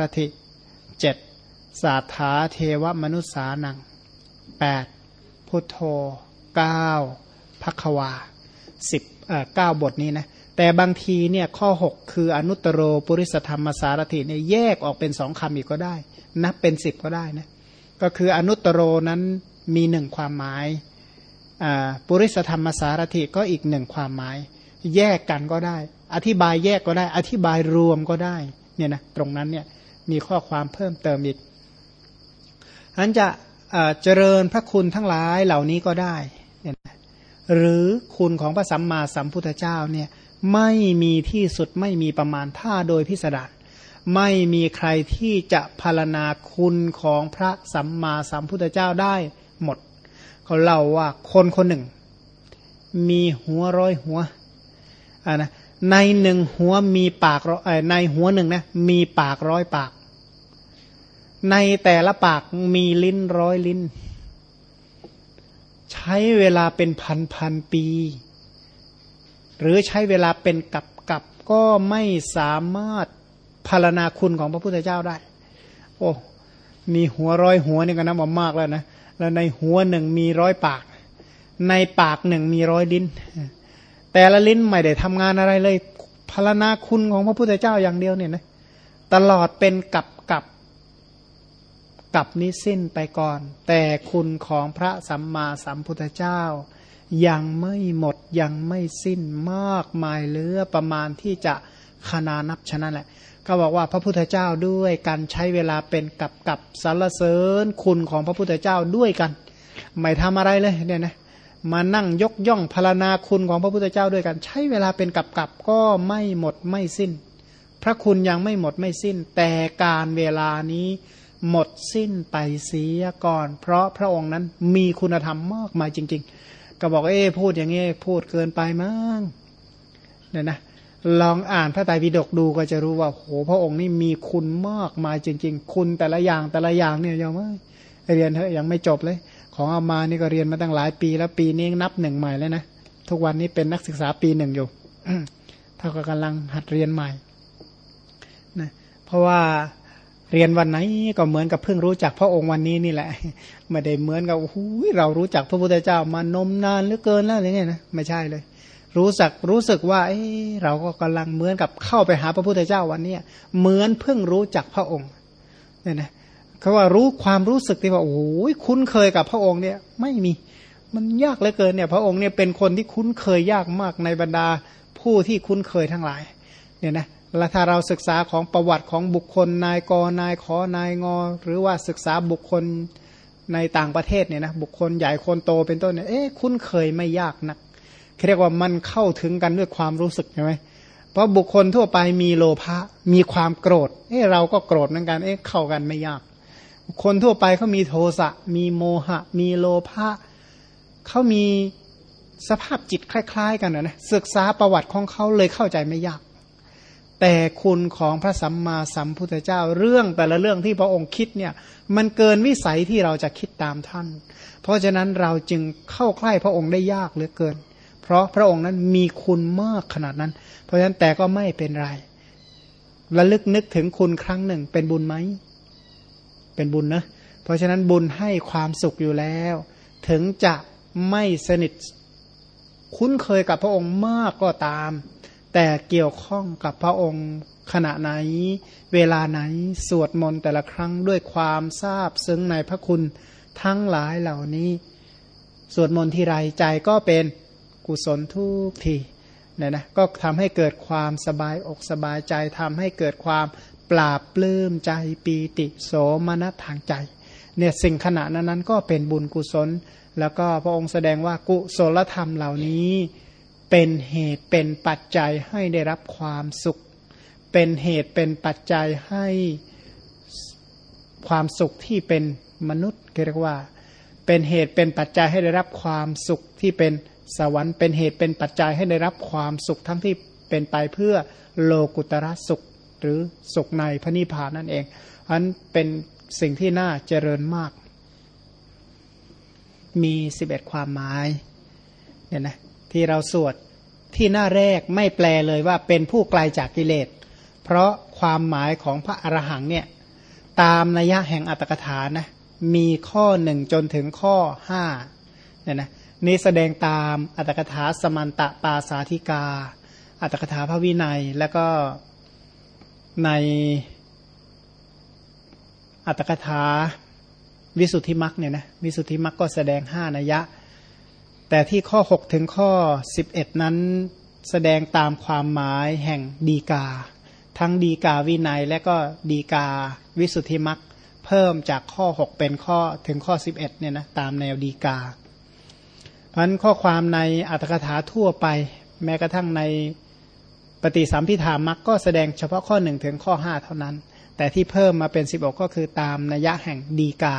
รติเจ็ดสาธาเทวมนุษสานังแปดพุทโธเก้าพักวาสิบเก้าบทนี้นะแต่บางทีเนี่ยข้อ 6 คืออนุตตรโรปุริสธรรมสารถิเนี่ยแยกออกเป็นสองคำอีกก็ได้ นับเป็นสิบก็ได้นะก็คืออนุตตรโรนั้นมีหนึ่งความหมายปุริสธรรมสารถิก็อีกหนึ่งความหมาย แยกกันก็ได้ อธิบายแยกก็ได้ อธิบายรวมก็ได้เนี่ยนะตรงนั้นเนี่ย มีข้อความเพิ่มเติมอีกอันจะเจริญพระคุณทั้งหลายเหล่านี้ก็ได้ หรือคุณของพระสัมมาสัมพุทธเจ้าเนี่ยไม่มีที่สุดไม่มีประมาณท่าโดยพิสดารไม่มีใครที่จะพารณาคุณของพระสัมมาสัมพุทธเจ้าได้หมด เขาเล่าว่าคนคนหนึ่ง มีหัวร้อยหัวอ่านะ ในหนึ่งหัวมีปากในหัวหนึ่งนะมีปากร้อยปาก ในแต่ละปากมีลิ้นร้อยลิ้น ใช้เวลาเป็นพันพันปี หรือใช้เวลาเป็นกับกับก็ไม่สามารถพารณาคุณของพระพุทธเจ้าได้ โอ้มีหัวร้อยหัวนี่ก็นับว่ามากแล้วนะแล้วในหัวหนึ่งมีร้อยปาก ในปากหนึ่งมีร้อยลิ้น แต่ละลิ้นไม่ได้ทำงานอะไรเลยพารณาคุณของพระพุทธเจ้าอย่างเดียวเนี่ยนะตลอดเป็นกับกับกับนี้สิ้นไปก่อน แต่คุณของพระสัมมาสัมพุทธเจ้า ยังไม่หมดยังไม่สิ้นมากมายเหลือประมาณที่จะขนานับฉะนั้นแหละ ก็บอกว่าพระพุทธเจ้าด้วยการใช้เวลาเป็นกับกับสรรเสริญคุณของพระพุทธเจ้าด้วยกัน ไม่ทำอะไรเลยเนี่ยนะ มานั่งยกย่องพารณาคุณของพระพุทธเจ้าด้วยกัน ใช้เวลาเป็นกับกับก็ไม่หมดไม่สิ้น พระคุณยังไม่หมดไม่สิ้น แต่การเวลานี้หมดสิ้นไปเสียก่อน เพราะพระองค์นั้นมีคุณธรรมมากมายจริง ๆ ก็บอกเอ้พูดอย่างนี้พูดเกินไปมั้งเนี่ยนะลองอ่านพระไตรปิฎกดูก็จะรู้ว่าโหพระองค์นี่มีคุณมากมายจริง ๆ คุณแต่ละอย่างแต่ละอย่างเนี่ยยังไม่เรียนเถอะยังไม่จบเลย ของอามานี่ก็เรียนมาตั้งหลายปี แล้วปีนี้นับหนึ่งใหม่แล้วนะทุกวันนี้เป็นนักศึกษาปีหนึ่งอยู่เท่ากับกำลังหัดเรียนใหม่นะเพราะว่าเรียนวันไหนก็เหมือนกับเพิ่งรู้จักพระองค์วันนี้นี่แหละไม่ได้เหมือนกับโอ้ยเรารู้จักพระพุทธเจ้ามานมนานเหลือเกินแล้วอะไรเงี้ยนะไม่ใช่เลย รู้สึกรู้สึกว่าเอ้เราก็กำลังเหมือนกับเข้าไปหาพระพุทธเจ้าวันเนี้ยเหมือนเพิ่งรู้จักพระองค์เนี่ยนะ เขาว่ารู้ความรู้สึกที่ว่าโอ้ยคุ้นเคยกับพระองค์เนี่ย ไม่มีมันยากเหลือเกินเนี่ย พระองค์เนี่ยเป็นคนที่คุ้นเคยยากมากในบรรดาผู้ที่คุ้นเคยทั้งหลาย เนี่ยนะแล้วถ้าเราศึกษาของประวัติของบุคคลนายกนายขอนายงอ หรือว่าศึกษาบุคคลในต่างประเทศเนี่ยนะบุคคลใหญ่คนโตเป็นต้นเนี่ยเอ๊ะคุ้นเคยไม่ยากนักเรียกว่ามันเข้าถึงกันด้วยความรู้สึกใช่ไหมเพราะบุคคลทั่วไปมีโลภะมีความโกรธเอ๊ะเราก็โกรธเหมือนกันเอ๊ะเข้ากันไม่ยาก คนทั่วไปเขามีโทสะ มีโมหะ มีโลภะเขามีสภาพจิตคล้าย ๆ กันนะ ศึกษาประวัติของเขาเลยเข้าใจไม่ยาก แต่คุณของพระสัมมาสัมพุทธเจ้าเรื่องแต่ละเรื่องที่พระองค์คิดเนี่ยมันเกินวิสัยที่เราจะคิดตามท่าน เพราะฉะนั้นเราจึงเข้าใกล้พระองค์ได้ยากเหลือเกิน เพราะพระองค์นั้นมีคุณมากขนาดนั้น เพราะฉะนั้นแต่ก็ไม่เป็นไรระลึกนึกถึงคุณครั้งหนึ่งเป็นบุญไหม เป็นบุญนะ เพราะฉะนั้นบุญให้ความสุขอยู่แล้ว ถึงจะไม่สนิทคุ้นเคยกับพระองค์มากก็ตาม แต่เกี่ยวข้องกับพระองค์ขณะไหน เวลาไหนสวดมนต์แต่ละครั้งด้วยความทราบซึ้งในพระคุณทั้งหลายเหล่านี้ สวดมนต์ที่ไรใจก็เป็นกุศลทุกทีเนี่ยนะก็ทำให้เกิดความสบายอกสบายใจทำให้เกิดความ ปราบปลื้มใจปีติโสมนัสทางใจเนี่ยสิ่งขณะนั้นนั้นก็เป็นบุญกุศล แล้วก็พระองค์แสดงว่ากุศลธรรมเหล่านี้เป็นเหตุเป็นปัจจัยให้ได้รับความสุข เป็นเหตุเป็นปัจจัยให้ความสุขที่เป็นมนุษย์เรียกว่า เป็นเหตุเป็นปัจจัยให้ได้รับความสุขที่เป็นสวรรค์เป็นเหตุเป็นปัจจัยให้ได้รับความสุขทั้งที่เป็นไปเพื่อโลกุตระสุข หรือสุขในพระนิพพานนั่นเองอันเป็นสิ่งที่น่าเจริญมาก มีสิบเอ็ดความหมายเนี่ยนะที่เราสวดที่หน้าแรกไม่แปลเลยว่าเป็นผู้ไกลาจากกิเลส เพราะความหมายของพระอรหังเนี่ยตามนัยยะแห่งอัตถกถานะมีข้อหนึ่งจนถึงข้อห้าเนี่ยนะนี้แสดงตามอัตถกถาสมันตะปาสาธิกา อัตถกถาพระวินัยแล้วก็ ในอัตถกถาวิสุทธิมรรคเนี่ยนะวิสุทธิมรรคก็แสดงห้านัยยะ แต่ที่ข้อ 6 ถึงข้อ 11 นั้นแสดงตามความหมายแห่งดีกา ทั้งดีกาวินัยและก็ดีกาวิสุทธิมรรคเพิ่มจากข้อ 6 เป็นข้อถึงข้อ 11เนี่ยนะตามแนวดีกา เพราะนั้นข้อความในอัตถกถาทั่วไป แม้กระทั่งใน ปฏิสัมพิธามักก็แสดงเฉพาะข้อ1ถึงข้อ5เท่านั้น แต่ที่เพิ่มมาเป็น 16 ก็คือตามนัยยะแห่งดีกา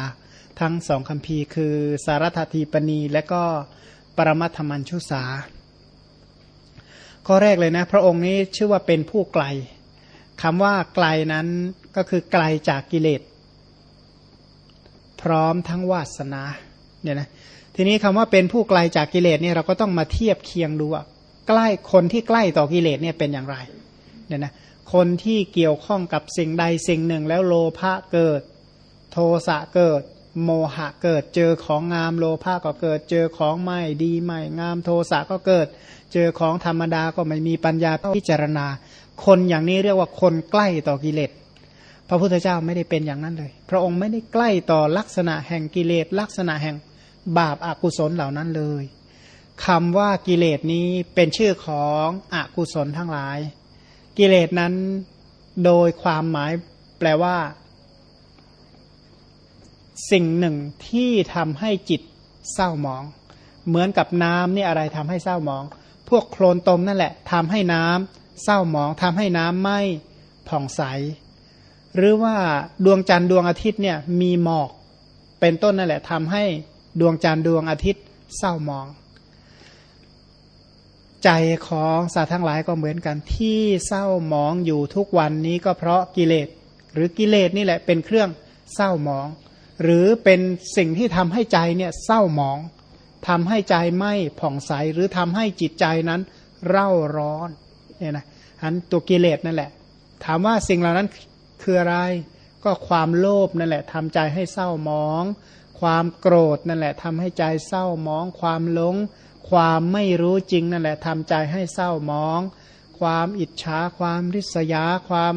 ทั้งสองคำพีคือสารถทีปณีและก็ปรมัตถมัญชุสา ข้อแรกเลยนะ พระองค์นี้ชื่อว่าเป็นผู้ไกลคำว่าไกลนั้นก็คือไกลจากกิเลส พร้อมทั้งวาสนาเนี่ยนะทีนี้คำว่าเป็นผู้ไกลจากกิเลสเนี่ยเราก็ต้องมาเทียบเคียงดูว่า ใกล้คนที่ใกล้ต่อกิเลสเนี่ยเป็นอย่างไรเนี่ยนะคนที่เกี่ยวข้องกับสิ่งใดสิ่งหนึ่งแล้วโลภะเกิด โทสะเกิด โมหะเกิด เจอของงามโลภะก็เกิด เจอของไม่ดีไม่งามโทสะก็เกิด เจอของธรรมดาก็ไม่มีปัญญาพิจารณา คนอย่างนี้เรียกว่าคนใกล้ต่อกิเลสพระพุทธเจ้าไม่ได้เป็นอย่างนั้นเลย พระองค์ไม่ได้ใกล้ต่อลักษณะแห่งกิเลสลักษณะแห่งบาปอากุศลเหล่านั้นเลย คำว่ากิเลสนี้เป็นชื่อของอกุศลทั้งหลาย กิเลสนั้นโดยความหมายแปลว่า สิ่งหนึ่งที่ทำให้จิตเศร้าหมอง เหมือนกับน้ำนี่อะไรทำให้เศร้าหมอง พวกโคลนตมนั่นแหละทำให้น้ำเศร้าหมองทำให้น้ำไม่ผ่องใส หรือว่าดวงจันทร์ดวงอาทิตย์เนี่ยมีหมอกเป็นต้นนั่นแหละทำให้ดวงจันทร์ดวงอาทิตย์เศร้าหมอง ใจของสัตว์ทั้งหลายก็เหมือนกันที่เศร้าหมองอยู่ทุกวันนี้ก็เพราะกิเลส หรือกิเลสนี่แหละเป็นเครื่องเศร้าหมอง หรือเป็นสิ่งที่ทำให้ใจเนี่ยเศร้าหมองทำให้ใจไม่ผ่องใสหรือทำให้จิตใจนั้นเร่าร้อนเนี่ยนะอันตัวกิเลสนั่นแหละ ถามว่าสิ่งเหล่านั้นคืออะไร ก็ความโลภนั่นแหละทำใจให้เศร้าหมอง ความโกรธนั่นแหละทำให้ใจเศร้าหมอง ความหลง ความไม่รู้จริงนั่นแหละทำใจให้เศร้ามอง ความอิจฉาความริษยาความ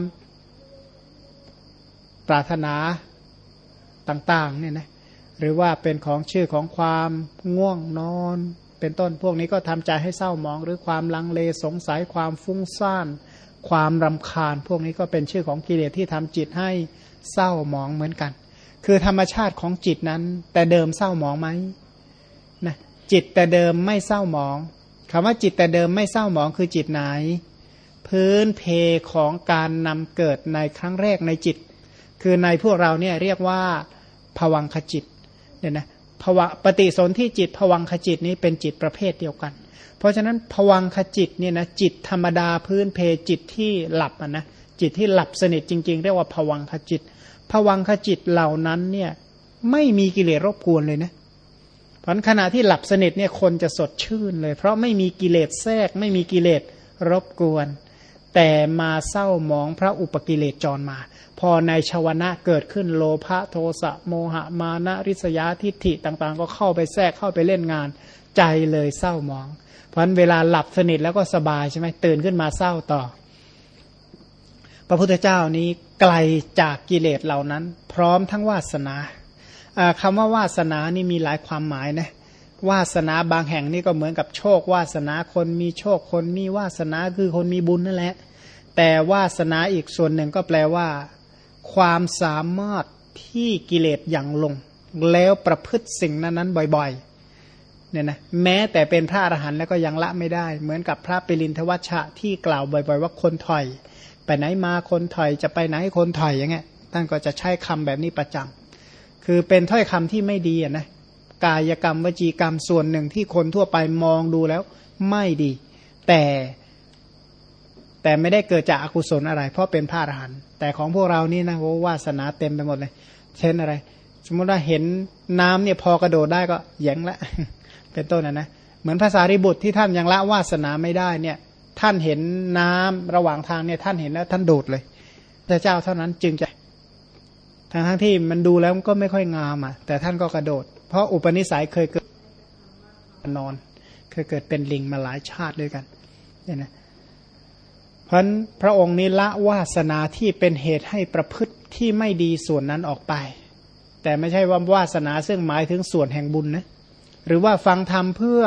ปรารถนาต่างๆเนี่ยนะหรือว่าเป็นของชื่อของความง่วงนอน เป็นต้นพวกนี้ก็ทำใจให้เศร้ามอง หรือความลังเลสงสัยความฟุ้งซ่าน ความรำคาญ พวกนี้ก็เป็นชื่อของกิเลสที่ทำจิตให้เศร้ามองเหมือนกัน คือธรรมชาติของจิตนั้น แต่เดิมเศร้ามองไหมนะ จิตแต่เดิมไม่เศร้าหมองคำว่าจิตแต่เดิมไม่เศร้าหมองคือจิตไหน พื้นเพของการนำเกิดในครั้งแรกในจิต คือในพวกเราเนี่ยเรียกว่าผวังขจิตเนี่ยนะภวะปฏิสนธิจิตผวังขจิตนี้เป็นจิตประเภทเดียวกัน เพราะฉะนั้นผวังขจิตเนี่ยนะจิตธรรมดาพื้นเพจิตที่หลับนะจิตที่หลับสนิทจริง ๆ เรียกว่าผวังขจิตผวังขจิตเหล่านั้นเนี่ยไม่มีกิเลสรบกวนเลยนะ เพราะขณะที่หลับสนิทเนี่ยคนจะสดชื่นเลย เพราะไม่มีกิเลสแทรก ไม่มีกิเลสรบกวน แต่มาเศร้ามองพระอุปกิเลสจรมา พอในชาวนะเกิดขึ้นโลภะโทสะโมหะมานะริษยาทิฏฐิต่างๆ ก็เข้าไปแทรกเข้าไปเล่นงาน ใจเลยเศร้ามอง เพราะเวลาหลับสนิทแล้วก็สบายใช่ไหมตื่นขึ้นมาเศร้าต่อ พระพุทธเจ้านี้ไกลจากกิเลสเหล่านั้น พร้อมทั้งวาสนา คำว่าวาสนานี่มีหลายความหมายนะวาสนาบางแห่งนี่ก็เหมือนกับโชควาสนาคนมีโชคคนมีวาสนาคือคนมีบุญนั่นแหละ แต่วาสนาอีกส่วนหนึ่งก็แปลว่า ความสามารถที่กิเลสอย่างลง แล้วประพฤติสิ่งนั้นๆบ่อยๆเนี่ยนะแม้แต่เป็นพระอรหันต์แล้วก็ยังละไม่ได้ เหมือนกับพระปิรินทวัชชะที่กล่าวบ่อย ๆ ว่าคนถอย ไปไหนมาคนถอยจะไปไหนคนถอยอย่างเงี้ยท่านก็จะใช้คำแบบนี้ประจำ คือเป็นถ้อยคำที่ไม่ดีนะกายกรรมวจีกรรมส่วนหนึ่งที่คนทั่วไปมองดูแล้วไม่ดี แต่แต่ไม่ได้เกิดจากอากุศลอะไร เพราะเป็นพระอรหันต์แต่ของพวกเรานี่นะโอ้วาสนาเต็มไปหมดเลย เช่นอะไร สมมติว่าเห็นน้ำเนี่ยพอกระโดดได้ก็แยงละเป็นต้นนะนะเหมือนภาษาริบุตรที่ท่านยังละวาสนาไม่ได้เนี่ย ท่านเห็นน้ำระหว่างทางเนี่ยท่านเห็นแล้วท่านโดดเลย พระเจ้าเท่านั้นจึงจะ ทั้งทั้งที่มันดูแล้วก็ไม่ค่อยงามอะ แต่ท่านก็กระโดด เพราะอุปนิสัยเคยเกิดนอน เคยเกิดเป็นลิงมาหลายชาติด้วยกันเนี่ยนะเพราะพระองค์นี้ละวาสนาที่เป็นเหตุให้ประพฤติที่ไม่ดีส่วนนั้นออกไป แต่ไม่ใช่ว่าวาสนาซึ่งหมายถึงส่วนแห่งบุญนะหรือว่าฟังธรรมเพื่อ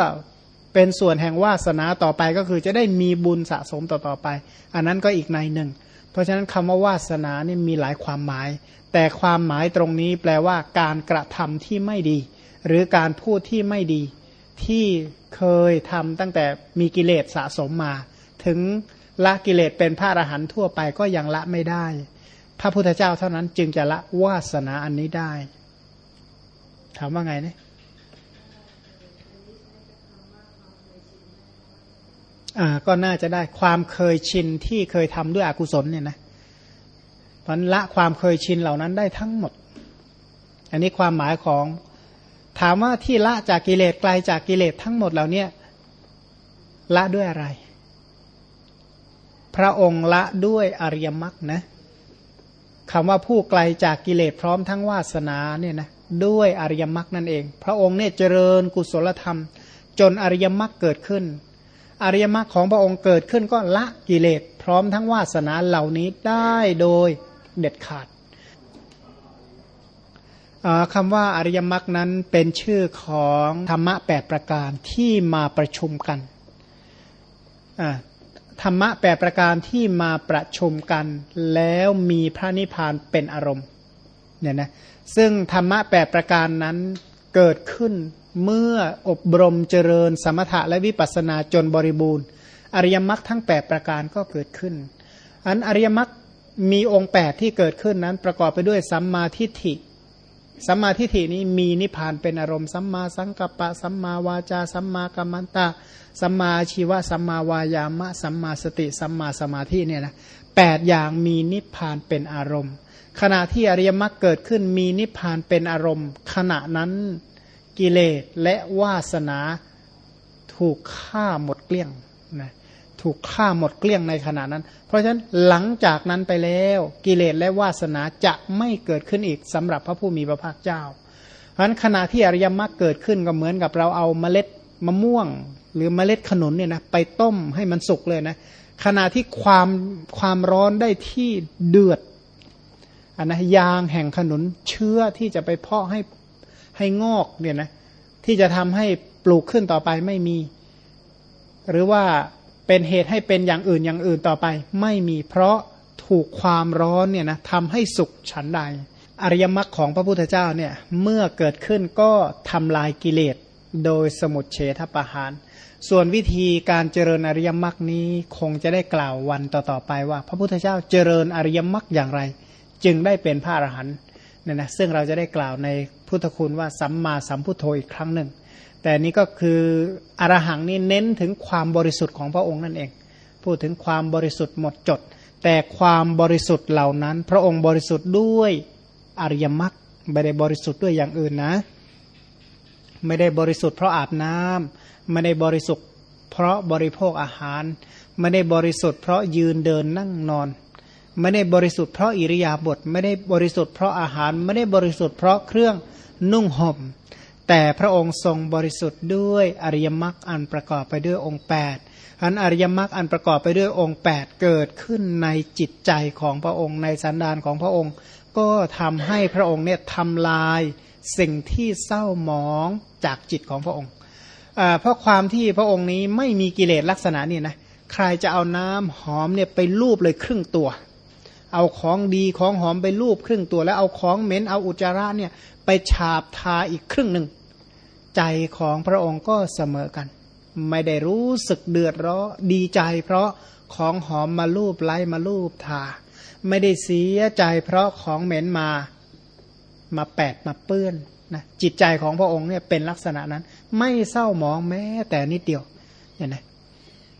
เป็นส่วนแห่งวาสนาต่อไปก็คือจะได้มีบุญสะสมต่อๆไป อันนั้นก็อีกในหนึ่ง เพราะฉะนั้นคำว่าวาสนานี่มีหลายความหมาย แต่ความหมายตรงนี้แปลว่าการกระทำที่ไม่ดี หรือการพูดที่ไม่ดี ที่เคยทำตั้งแต่มีกิเลสสะสมมา ถึงละกิเลสเป็นพระอรหันต์ทั่วไปก็ยังละไม่ได้ พระพุทธเจ้าเท่านั้นจึงจะละวาสนาอันนี้ได้ ถามว่าไงเนี่ยอ่า ก็น่าจะได้ความเคยชินที่เคยทำด้วยอกุศลเนี่ยนะพันละความเคยชินเหล่านั้นได้ทั้งหมด อันนี้ความหมายของถามว่าที่ละจากกิเลสไกลจากกิเลสทั้งหมดเหล่านี้ละด้วยอะไร พระองค์ละด้วยอริยมรรคนะคำว่าผู้ไกลจากกิเลสพร้อมทั้งวาสนาเนี่ยนะด้วยอริยมรรคนั่นเอง พระองค์เนี่ยเจริญกุศลธรรม จนอริยมรรคเกิดขึ้น อริยมรรคของพระองค์เกิดขึ้นก็ละกิเลสพร้อมทั้งวาสนาเหล่านี้ได้โดยเด็ดขาดคำว่าอริยมรรคนั้นเป็นชื่อของธรรมะแปดประการที่มาประชุมกันธรรมะแปดประการที่มาประชุมกัน แล้วมีพระนิพพานเป็นอารมณ์เนี่ยนะซึ่งธรรมะแปดประการนั้นเกิดขึ้น เมื่ออบรมเจริญสมถะและวิปัสนาจนบริบูรณ์ อริยมรรคทั้ง 8 ประการก็เกิดขึ้น อันอริยมรรคมีองค์ 8 ที่เกิดขึ้นนั้นประกอบไปด้วยสัมมาทิฏฐิสัมมาทิฏฐินี้มีนิพพานเป็นอารมณ์สัมมาสังกัปปะสัมมาวาจาสัมมากัมมันตะสัมมาชีวะสัมมาวายามะสัมมาสติสัมมาสมาธิเนี่ยนะแปดอย่างมีนิพพานเป็นอารมณ์ ขณะที่อริยมรรคเกิดขึ้นมีนิพพานเป็นอารมณ์ ขณะนั้น กิเลสและวาสนาถูกฆ่าหมดเกลี้ยงนะถูกฆ่าหมดเกลี้ยงในขณะนั้น เพราะฉะนั้นหลังจากนั้นไปแล้วกิเลสและวาสนาจะไม่เกิดขึ้นอีกสำหรับพระผู้มีพระภาคเจ้าเพราะฉะนั้นขณะที่อริยมรรคเกิดขึ้นก็เหมือนกับเราเอาเมล็ดมะม่วง หรือเมล็ดขนุนเนี่ยนะไปต้มให้มันสุกเลยนะขณะที่ความความร้อนได้ที่เดือดอันนะยางแห่งขนุนเชื้อที่จะไปเพาะให้ ให้งอกเนี่ยนะที่จะทำให้ปลูกขึ้นต่อไปไม่มี หรือว่าเป็นเหตุให้เป็นอย่างอื่นอย่างอื่นต่อไป ไม่มีเพราะถูกความร้อนเนี่ยนะทำให้สุขฉันใด อริยมรรคของพระพุทธเจ้าเนี่ยเมื่อเกิดขึ้นก็ทำลายกิเลสโดยสมุดเฉทประหาร ส่วนวิธีการเจริญอริยมรรคนี้คงจะได้กล่าววันต่อๆไปว่า พระพุทธเจ้าเจริญอริยมรรคอย่างไร จึงได้เป็นพระอรหันต์เนี่ยนะซึ่งเราจะได้กล่าวใน พุทธคุณว่าสัมมาสัมพุทโธอีกครั้งหนึ่ง แต่นี้ก็คืออรหังนี่เน้นถึงความบริสุทธิ์ของพระองค์นั่นเอง พูดถึงความบริสุทธิ์หมดจด แต่ความบริสุทธิ์เหล่านั้น พระองค์บริสุทธิ์ด้วยอริยมรรคไม่ได้บริสุทธิ์ด้วยอย่างอื่นนะ ไม่ได้บริสุทธิ์เพราะอาบน้ำไม่ได้บริสุทธิ์เพราะบริโภคอาหาร ไม่ได้บริสุทธิ์เพราะยืนเดินนั่งนอน ไม่ได้บริสุทธิ์เพราะอิริยาบถไม่ได้บริสุทธิ์เพราะอาหาร ไม่ได้บริสุทธิ์เพราะเครื่อง นุ่งห่ม แต่พระองค์ทรงบริสุทธิ์ด้วยอริยมรรคอันประกอบไปด้วยองค์8อันอริยมรรคอันประกอบไปด้วยองค์ 8 เกิดขึ้นในจิตใจของพระองค์ในสันดานของพระองค์ ก็ทำให้พระองค์เนี่ยทำลายสิ่งที่เศร้าหมองจากจิตของพระองค์เพราะความที่พระองค์นี้ไม่มีกิเลสลักษณะนี่นะใครจะเอาน้ำหอมเนี่ยไปลูบเลยครึ่งตัว เอาของดีของหอมไปลูบครึ่งตัวแล้วเอาของเหม็นเอาอุจจาระเนี่ยไปฉาบทาอีกครึ่งหนึ่ง ใจของพระองค์ก็เสมอกัน ไม่ได้รู้สึกเดือดร้อนดีใจ เพราะของหอมมาลูบไล้มาลูบทา ไม่ได้เสียใจ เพราะของเหม็นมามาแปดมาเปื้อนนะจิตใจของพระองค์เนี่ยเป็นลักษณะนั้น ไม่เศร้าหมองแม้แต่นิดเดียวเห็นไหม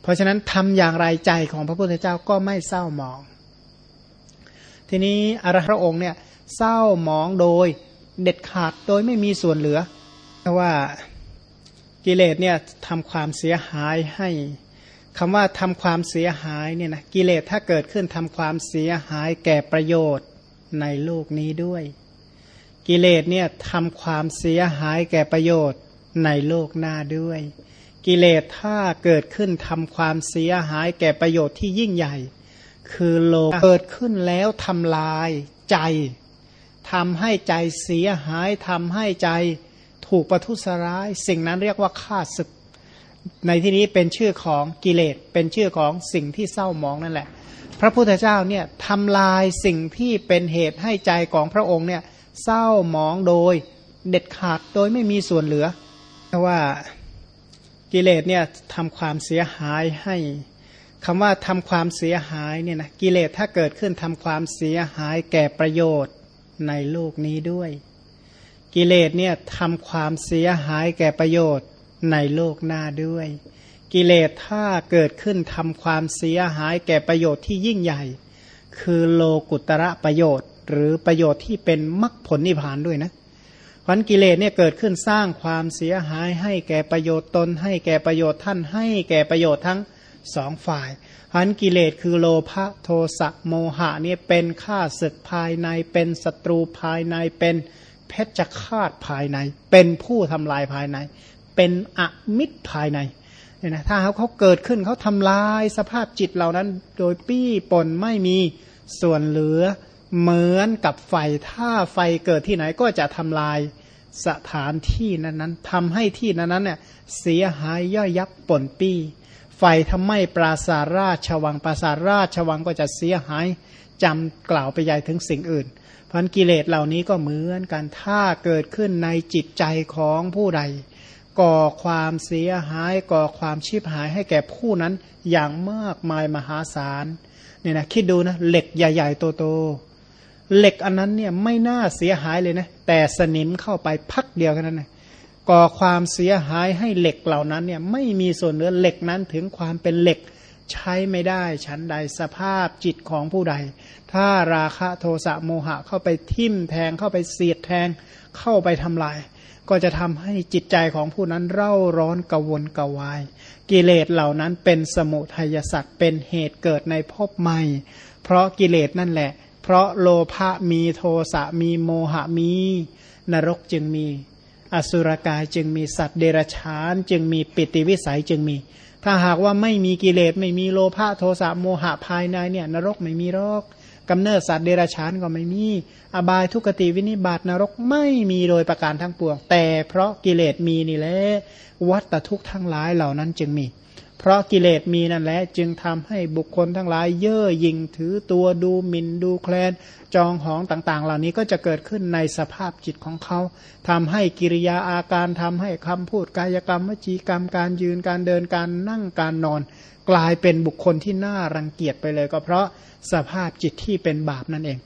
เพราะฉะนั้นทำอย่างไรใจของพระพุทธเจ้าก็ไม่เศร้าหมอง ทีนี้อรพระองค์เนี่ยเศร้าหมองโดยเด็ดขาดโดยไม่มีส่วนเหลือ เพราะว่ากิเลสเนี่ยทำความเสียหายให้คำว่าทำความเสียหายเนี่ยนะกิเลสถ้าเกิดขึ้นทำความเสียหายแก่ประโยชน์ในโลกนี้ด้วย กิเลสเนี่ยทำความเสียหายแก่ประโยชน์ในโลกหน้าด้วย กิเลสถ้าเกิดขึ้นทำความเสียหายแก่ประโยชน์ที่ยิ่งใหญ่ คือโลกเกิดขึ้นแล้วทำลายใจทำให้ใจเสียหายทำให้ใจถูกประทุษร้าย สิ่งนั้นเรียกว่าฆ่าศึก ในที่นี้เป็นชื่อของกิเลสเป็นชื่อของสิ่งที่เศร้ามองนั่นแหละ พระพุทธเจ้าเนี่ยทำลายสิ่งที่เป็นเหตุให้ใจของพระองค์เนี่ยเศร้ามองโดยเด็ดขาดโดยไม่มีส่วนเหลือเพราะว่ากิเลสเนี่ยทำความเสียหายให้ คำว่าทำความเสียหายเนี่ยนะกิเลสถ้าเกิดขึ้นทำความเสียหายแก่ประโยชน์ในโลกนี้ด้วย กิเลสเนี่ยทำความเสียหายแก่ประโยชน์ในโลกหน้าด้วย กิเลสถ้าเกิดขึ้นทำความเสียหายแก่ประโยชน์ที่ยิ่งใหญ่ คือโลกุตระประโยชน์ หรือประโยชน์ที่เป็นมรรคผลนิพพานด้วยนะพันกิเลสเนี่ยเกิดขึ้นสร้างความเสียหายให้แก่ประโยชน์ตน ให้แก่ประโยชน์ท่านให้แก่ประโยชน์ทั้ง สองฝ่ายพันกิเลสคือโลภะโทสะโมหะเนี่ยเป็นข้าศึกภายในเป็นศัตรูภายในเป็นเพชฌฆาตภายใน เป็นผู้ทำลายภายใน เป็นอมิตรภายในเนี่ยนะถ้าเขาเขาเกิดขึ้นเขาทำลายสภาพจิตเหล่านั้น โดยปี้ปนไม่มีส่วนเหลือเหมือนกับไฟถ้าไฟเกิดที่ไหนก็จะทำลายสถานที่นั้นๆทำให้ที่นั้นๆเนี่ยเสียหายย่อยยับปนปี้ ไฟทำไมปราสาราชวังปราสาราชวังก็จะเสียหายจำกล่าวไปใหญ่ถึงสิ่งอื่นพันกิเลสเหล่านี้ก็เหมือนกันถ้าเกิดขึ้นในจิตใจของผู้ใด ก่อความเสียหาย ก่อความชีพหายให้แก่ผู้นั้นอย่างมากมายมหาศาลเนี่ยนะคิดดูนะเหล็กใหญ่ ๆ โตๆเหล็กอันนั้นเนี่ยไม่น่าเสียหายเลยนะแต่สนิมเข้าไปพักเดียวกันนั้นนะ ก่อความเสียหายให้เหล็กเหล่านั้นเนี่ยไม่มีส่วนเหลือเหล็กนั้นถึงความเป็นเหล็กใช้ไม่ได้ชั้นใดสภาพจิตของผู้ใด ถ้าราคะโทสะโมหะเข้าไปทิ่มแทงเข้าไปเสียดแทงเข้าไปทำลาย ก็จะทำให้จิตใจของผู้นั้นเร่าร้อนกวนกวาย กิเลสเหล่านั้นเป็นสมุทัยสัตว์เป็นเหตุเกิดในภพใหม่ เพราะกิเลสนั่นแหละ เพราะโลภะมีโทสะมีโมหะมี นรกจึงมี อสุรกายจึงมีสัตว์เดรัจฉาน จึงมีปิติวิสัยจึงมี ถ้าหากว่าไม่มีกิเลสไม่มีโลภะโทสะโมหะภายในเนี่ย นรกไม่มีรอกกำเนิดสัตว์เดรัจฉานก็ไม่มี อบายทุกติวินิบาตนรกไม่มีโดยประการทั้งปวง แต่เพราะกิเลสมีนี่แหละวัตทุกข์ทั้งหลายเหล่านั้นจึงมี เพราะกิเลสมีนั่นแหละจึงทำให้บุคคลทั้งหลาย เย่อหยิ่งถือตัวดูหมิ่นดูแคลน จองหองต่างๆ เหล่านี้ก็จะเกิดขึ้นในสภาพจิตของเขาทำให้กิริยาอาการทำให้คำพูดกายกรรมวจีกรรมการยืนการเดินการนั่งการนอน กลายเป็นบุคคลที่น่ารังเกียจไปเลย ก็เพราะสภาพจิตที่เป็นบาปนั่นเอง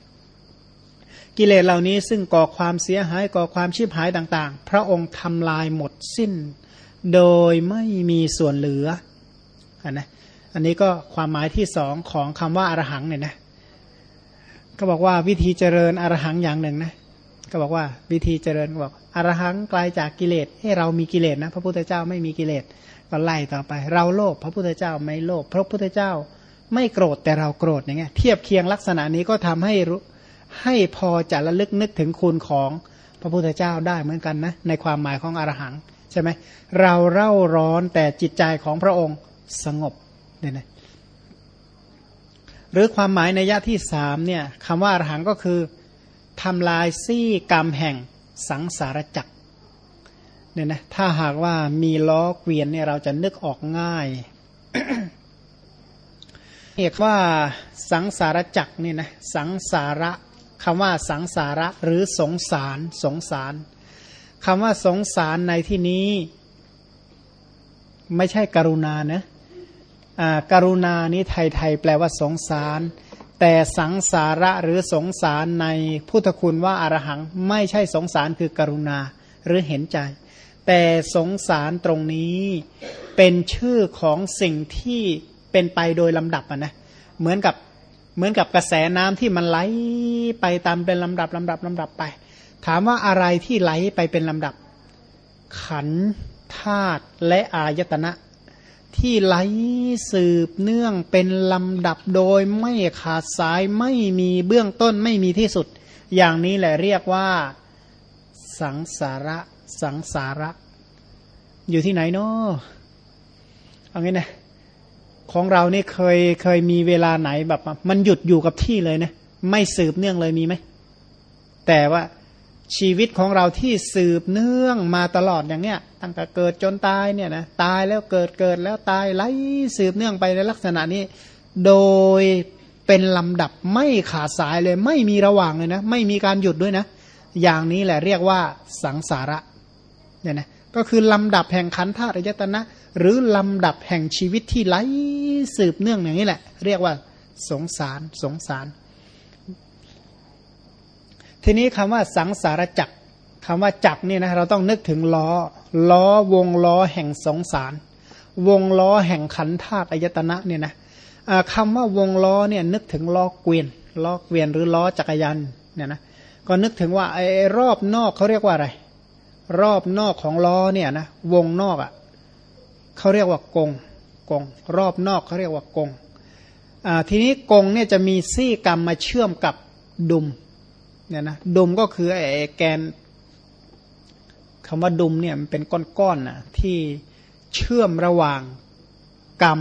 กิเลสเหล่านี้ซึ่งก่อความเสียหายก่อความชีพหายต่างๆ พระองค์ทำลายหมดสิ้น โดยไม่มีส่วนเหลือ นนะอันนี้ก็ความหมายที่สองของคำว่าอารหังเนี่ยนะก็บอกว่าวิธีเจริญอรหังอย่างหนึ่งนะก็บอกว่าวิธีเจริญก็บอกอรหังไกลาจากกิเลสให้เรามีกิเลสนะ พระพุทธเจ้าไม่มีกิเลสก็ไล่ต่อไป เราโลภพระพุทธเจ้าไม่โลภพระพุทธเจ้าไม่โกรธแต่เราโกรธอย่างเงี้ยเทียบเคียงลักษณะนี้ก็ทำให้ให้พอจะระลึกนึกถึงคุณของพระพุทธเจ้าได้เหมือนกันนะในความหมายของอรหังใช่ไหมเราเร่าร้อนแต่จิตใจของพระองค์ สงบเนี่ยนะหรือความหมายในยะที่สามเนี่ยคำว่าอรหังก็คือทำลายซี่กรรมแห่งสังสารจักรเนี่ยนะถ้าหากว่ามีล้อเกวียนเนี่ยเราจะนึกออกง่ายเรียกว่าสังสารจักรเนี่ยนะสังสาระคำว่าสังสาระหรือสงสารสงสารคำว่าสงสารในที่นี้ ไม่ใช่กรุณานะ กรุณานี้ไทยๆแปลว่าสงสาร แต่สังสาระหรือสงสารในพุทธคุณว่าอารหังไม่ใช่สงสารคือกรุณาหรือเห็นใจ แต่สงสารตรงนี้เป็นชื่อของสิ่งที่เป็นไปโดยลำดับนะเหมือนกับเหมือนกับกระแสน้ำที่มันไหลไปตามเป็นลำดับลำดับลำดับไป ถามว่าอะไรที่ไหลไปเป็นลำดับ ขันธาตุและอายตนะ ที่ไหลสืบเนื่องเป็นลำดับโดยไม่ขาดสายไม่มีเบื้องต้นไม่มีที่สุด อย่างนี้แหละเรียกว่า สังสาระสังสาระ อยู่ที่ไหนเนาะเอางี้นะของเรานี่เคยเคยมีเวลาไหนแบบ มันหยุดอยู่กับที่เลยนะไม่สืบเนื่องเลยมีไหมแต่ว่า ชีวิตของเราที่สืบเนื่องมาตลอดอย่างเนี้ยตั้งแต่เกิดจนตายเนี่ยนะตายแล้วเกิดเกิดแล้วตายไล่สืบเนื่องไปในลักษณะนี้ โดยเป็นลำดับไม่ขาดสายเลย ไม่มีระหว่างเลยนะ ไม่มีการหยุดด้วยนะ อย่างนี้แหละเรียกว่าสังสาระเนี่ยนะก็คือลำดับแห่งขันธ์ธาตุยตนะ หรือลำดับแห่งชีวิตที่ไหลสืบเนื่องอย่างนี้แหละ เรียกว่าสงสารสงสาร ทีนี้คำว่าสังสารจักรคำว่าจักรนี่นะเราต้องนึกถึงล้อ ล้อวงล้อแห่งสงสาร วงล้อแห่งขันธาตุอายตนะเนี่ยนะคำว่าวงล้อเนี่ยนึกถึงล้อเกวียนล้อเกวียนหรือล้อจักรยานเนี่ยนะก็นึกถึงว่าไอ้รอบนอกเขาเรียกว่าอะไร รอบนอกของล้อเนี่ยนะวงนอกอะ่ะเขาเรียกว่ากงกง รอบนอกเขาเรียกว่ากงทีนี้กงเนี่ยจะมีซี่กรรมมาเชื่อมกับดุม เนี่ยนะดุมก็คือไอ้แกนคำว่าดุมเนี่ยมันเป็นก้อนๆนนะที่เชื่อมระหว่างกรรม